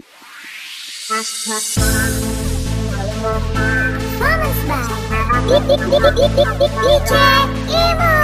Performance by DJ Emo.